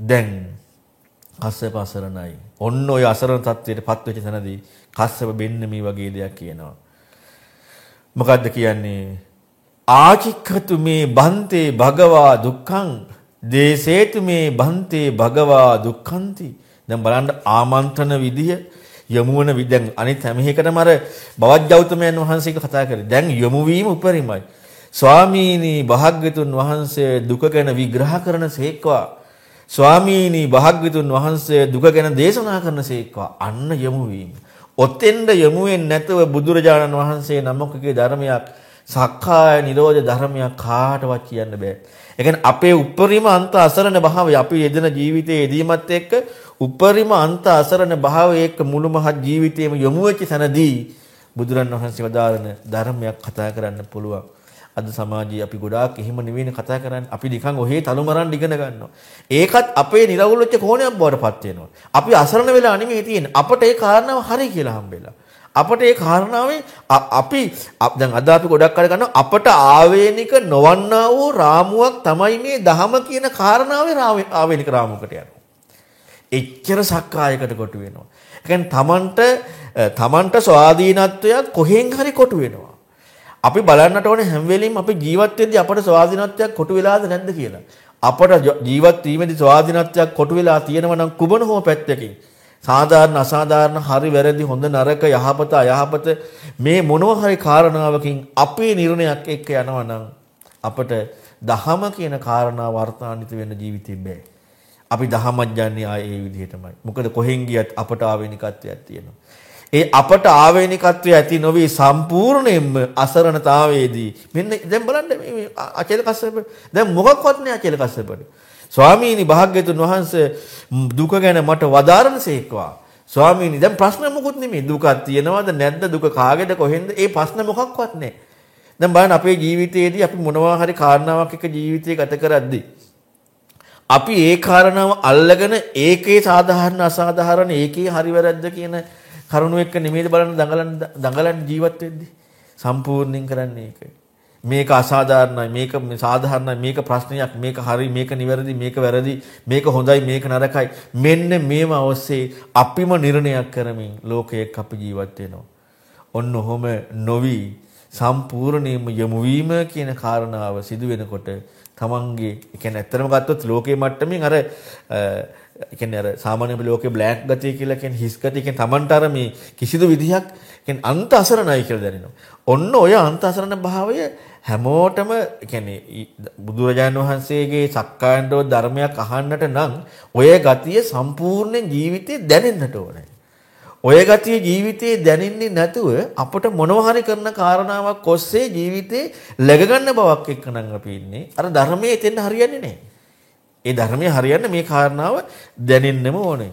දැන් කස්සප අසරණයි. ඔන්න ඔය අසරණ තත්වයට පත් වෙච්ච තැනදී කස්සප බෙන්න මේ වගේ දෙයක් කියනවා. මොකද්ද කියන්නේ? ආචික්ඛතු මේ බන්තේ භගවා දුක්ඛං දේසේතු මේ බන්තේ භගවා දුක්ඛන්ති. දැන් බලන්න ආමන්ත්‍රණ විදිය යොමු වන විදිය අනිත් හැම එකටම අර බවත් ගෞතමයන් වහන්සේක කතා කරේ. දැන් යොමු වීම උපරිමයි. ස්වාමීනි භාග්‍යතුන් වහන්සේ දුක ගැන විග්‍රහ කරන සේක්වා. ස්වාමීනි භාග්‍යතුන් වහන්සේ දුක ගැන දේශනා කරන සේක්වා. අන්න යොමු වීම. ඔතෙන්ද යොමු වෙන්නේ නැතුව බුදුරජාණන් වහන්සේ නමකගේ ධර්මයක් සක්කාය නිරෝධ ධර්මයක් කාටවත් කියන්න බෑ. ඒ කියන්නේ අපේ උපරිම අන්ත අසරණ භාවය අපි යෙදෙන ජීවිතයේ යෙදීමත් එක්ක උපරිම අන්ත අසරණ භාවයේ එක්ක මුළු මහත් ජීවිතේම යොමු වෙච්ච තැනදී බුදුරන් වහන්සේ වදාරන ධර්මයක් කතා කරන්න පුළුවන්. අද සමාජයේ අපි ගොඩාක් එහෙම නෙවෙයිනේ කතා කරන්නේ. අපි නිකන් ඔහේ තලුමරන් ඉගෙන ගන්නවා. ඒකත් අපේ නිරවුල් වෙච්ච කෝණයක් බවට පත් වෙනවා. අපි අසරණ වෙලා නෙමෙයි තියෙන්නේ. අපට ඒ කාරණාව හරි කියලා හම්බෙලා. අපට ඒ කාරණාවේ අපි දැන් අද අපි ගොඩක් අය ගන්නවා අපට ආවේනික නොවන්නා වූ රාමුවක් තමයි මේ දහම කියන කාරණාවේ ආවේනික රාමුවකට යනවා. එච්චර සක්කායකට කොටු වෙනවා. ඒ කියන්නේ තමන්ට තමන්ට ස්වාධීනත්වයක් කොහෙන් හරි කොටු වෙනවා. අපි බලන්නට ඕනේ හැම වෙලෙම අපි ජීවත් වෙද්දී අපට ස්වාධීනත්වයක් කොටු වෙලාද නැද්ද කියලා. අපට ජීවත් වීමේදී ස්වාධීනත්වයක් කොටු වෙලා තියෙනවා නම් කුමන හෝ පැත්තකින් සාධාරණ අසාධාරණ හරි වැරදි හොඳ නරක යහපත අයහපත මේ මොනවා හරි කාරණාවකින් අපේ නිර්ණයක් එක්ක යනවා නම් අපට දහම කියන කාරණාව වර්තාන්විත වෙන්න ජීවිතේ බෑ. අපි දහමක් යන්නේ ආයේ ඒ විදිහටමයි. මොකද කොහෙන් ගියත් අපට ආවේනිකත්වයක් තියෙනවා. ඒ අපට ආවේනිකත්වය ඇති නොවි සම්පූර්ණයෙන්ම අසරණතාවයේදී මෙන්න දැන් බලන්න මේ අචල කස්සප. දැන් මොකක්වත් නෑ අචල කස්සපට. ස්වාමීනි භාග්‍යතුන් වහන්සේ දුක ගැන මට වදාරනසේක්වා ස්වාමීනි දැන් ප්‍රශ්න මොකුත් නෙමෙයි. දුකක් තියෙනවද නැද්ද? දුක කාගේද? කොහෙන්ද? ඒ ප්‍රශ්න මොකක්වත් නෑ. දැන් බලන්න අපේ ජීවිතයේදී අපි මොනවා හරි කාරණාවක් එක ජීවිතය ගත කරද්දී අපි ඒ කාරණාව අල්ලගෙන ඒකේ සාධාරණ අසාධාරණ ඒකේ හරි වැරද්ද කියන කරුණු එක්ක නෙමෙයිද බලන්න දඟලන දඟලන ජීවත් වෙද්දී සම්පූර්ණයෙන් කරන්නේ ඒකයි. මේක අසාධාරණයි මේක සාධාරණයි මේක ප්‍රශ්නයක් මේක හරි මේක නිවැරදි මේක වැරදි මේක හොඳයි මේක නරකයි මෙන්න මේව ඔස්සේ අපිම නිර්ණයක් කරමින් ලෝකයක් අපි ජීවත් වෙනවා. ඔන්න ඔහොම නොවි සම්පූර්ණයෙන්ම යොමු වීම කියන කාරණාව සිදු වෙනකොට තමන්ගේ ඒ කියන්නේ ඇත්තටම ගත්තොත් ලෝකයේ මට්ටමින් අර ඒ කියන්නේ අර සාමාන්‍ය ලෝකේ බ්ලැක් ගතිය කියලා කියන්නේ හිස් ගතිය කියන්නේ Tamanට අර මේ කිසිදු විදිහක් කියන්නේ අන්ත අසරණයි කියලා දැනෙනවා. ඔන්න ඔය අන්ත අසරණ භාවය හැමෝටම කියන්නේ බුදුරජාණන් වහන්සේගේ සක්කායන්තෝ ධර්මයක් අහන්නට නම් ඔය ගතිය සම්පූර්ණයෙන් ජීවිතේ දැනෙන්නට ඕනේ. ඔය ගතිය ජීවිතේ දැනෙන්නේ නැතුව අපට මොනවා හරි කරන කාරණාවක් ඔස්සේ ජීවිතේ läග ගන්න බවක් එක්ක නම් අපි ඉන්නේ. අර ධර්මයේ එතෙන් හරියන්නේ නැහැ. ඒ ධර්මයේ හරියන්න මේ කාරණාව දැනෙන්නම ඕනේ.